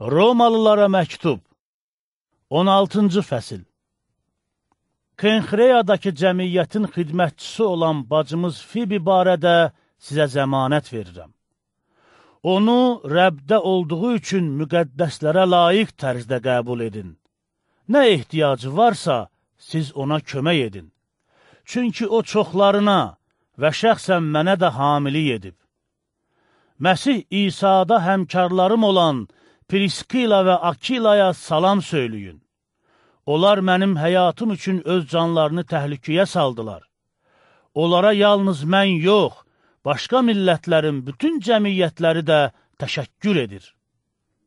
Romalılara məktub 16-cı fəsil Kenxreyadakı cəmiyyətin xidmətçisi olan bacımız Fibi barədə sizə zəmanət verirəm. Onu Rəbdə olduğu üçün müqəddəslərə layiq tərzdə qəbul edin. Nə ehtiyacı varsa, siz ona kömək edin. Çünki o çoxlarına və şəxsən mənə də hamilik edib. Məsih İsa'da həmkarlarım olan Priskila və Akilaya salam söyləyin. Onlar mənim həyatım üçün öz canlarını təhlükəyə saldılar. Onlara yalnız mən yox, başqa millətlərin bütün cəmiyyətləri də təşəkkür edir.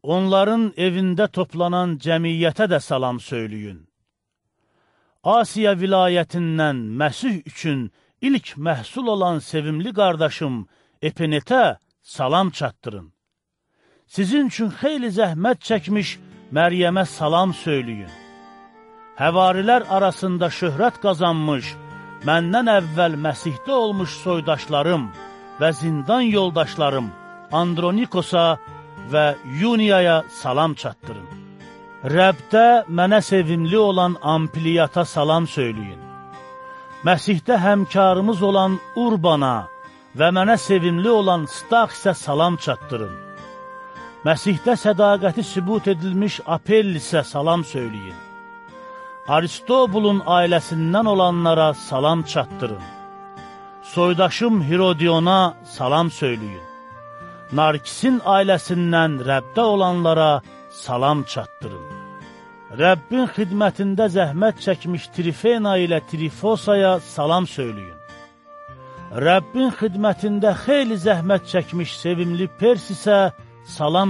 Onların evində toplanan cəmiyyətə də salam söyləyin. Asiya vilayətindən Məsih üçün ilk məhsul olan sevimli qardaşım Epenetə salam çatdırın. Sizin üçün xeyli zəhmət çəkmiş Məryəmə salam söyləyin. Həvarilər arasında şöhrət qazanmış, məndən əvvəl Məsihdə olmuş soydaşlarım və zindan yoldaşlarım Andronikosa və Yuniyaya salam çatdırın. Rəbdə mənə sevimli olan Ampliyata salam söyləyin. Məsihdə həmkarımız olan Urbana və mənə sevimli olan Staxsə salam çatdırın. Məsihdə sədaqəti sübut edilmiş Apellisə salam söyləyin. Aristobulun ailəsindən olanlara salam çatdırın. Soydaşım Hirodiona salam söyləyin. Narkisin ailəsindən Rəbdə olanlara salam çatdırın. Rəbbin xidmətində zəhmət çəkmiş Trifena ilə Trifosaya salam söyləyin. Rəbbin xidmətində xeyli zəhmət çəkmiş sevimli Persisə salam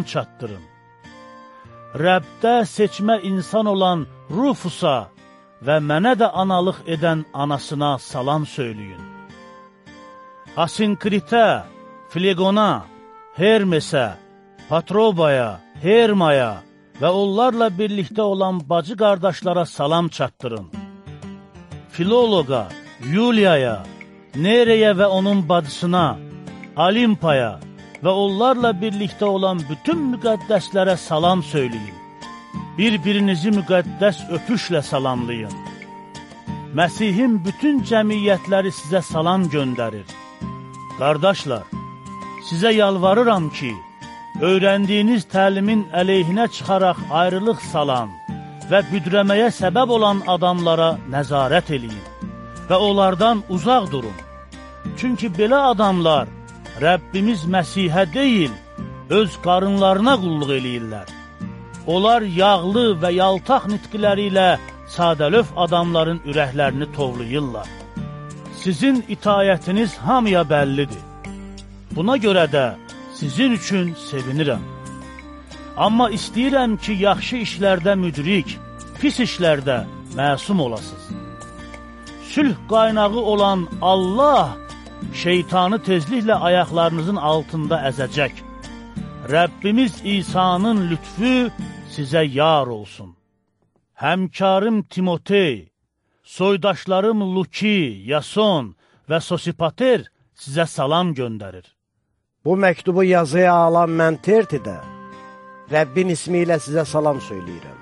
çatdırın. Rəbdə seçmə insan olan Rufusa və mənə də analıq edən anasına salam söyləyin. Asinkritə, Flegona, Hermesə, Patrobaya, Hermaya və onlarla birlikdə olan bacı qardaşlara salam çatdırın. Filoloqa, Yuliyaya, Nereyə və onun bacısına, Alimpaya, və onlarla birlikdə olan bütün müqəddəslərə salam söyləyin. Bir-birinizi müqəddəs öpüşlə salamlayın. Məsihin bütün cəmiyyətləri sizə salam göndərir. Qardaşlar, sizə yalvarıram ki, öyrəndiyiniz təlimin əleyhinə çıxaraq ayrılıq salan və büdrəməyə səbəb olan adamlara nəzarət eləyin və onlardan uzaq durun. Çünki belə adamlar Rəbbimiz Məsihə deyil, öz qarınlarına qulluq eləyirlər. Onlar yağlı və yaltaq nitqiləri ilə sadəlöf adamların ürəklərini tovlayırlar. Sizin itayətiniz hamıya bəllidir. Buna görə də sizin üçün sevinirəm. Amma istəyirəm ki, yaxşı işlərdə müdrik, pis işlərdə məsum olasınız. Sülh qaynağı olan Allah şeytanı tezliklə ayaqlarınızın altında əzəcək. Rəbbimiz İsa'nın lütfü sizə yar olsun. Həmkarım Timotey, soydaşlarım Luki, Yason və Sosipater sizə salam göndərir. Bu məktubu yazıya alan mən Tertidə, Rəbbin ismi ilə sizə salam söyləyirəm.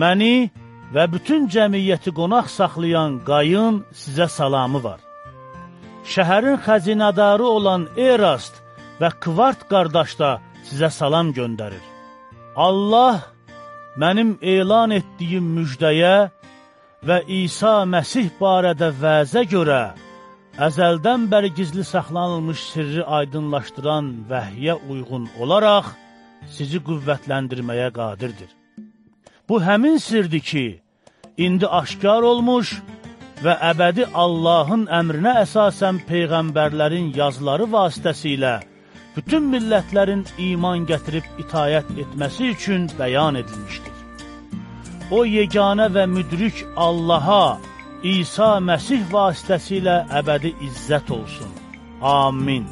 Məni və bütün cəmiyyəti qonaq saxlayan qayın sizə salamı var şəhərin xəzinədarı olan Erast və Kvart qardaş da sizə salam göndərir. Allah mənim elan etdiyim müjdəyə və İsa Məsih barədə vəzə görə əzəldən bəri gizli saxlanılmış sirri aydınlaşdıran vəhyə uyğun olaraq sizi qüvvətləndirməyə qadirdir. Bu həmin sirdir ki, indi aşkar olmuş və əbədi Allahın əmrinə əsasən Peyğəmbərlərin yazıları vasitəsilə bütün millətlərin iman gətirib itayət etməsi üçün bəyan edilmişdir. O yeganə və müdrik Allaha, İsa Məsih vasitəsilə əbədi izzət olsun. Amin.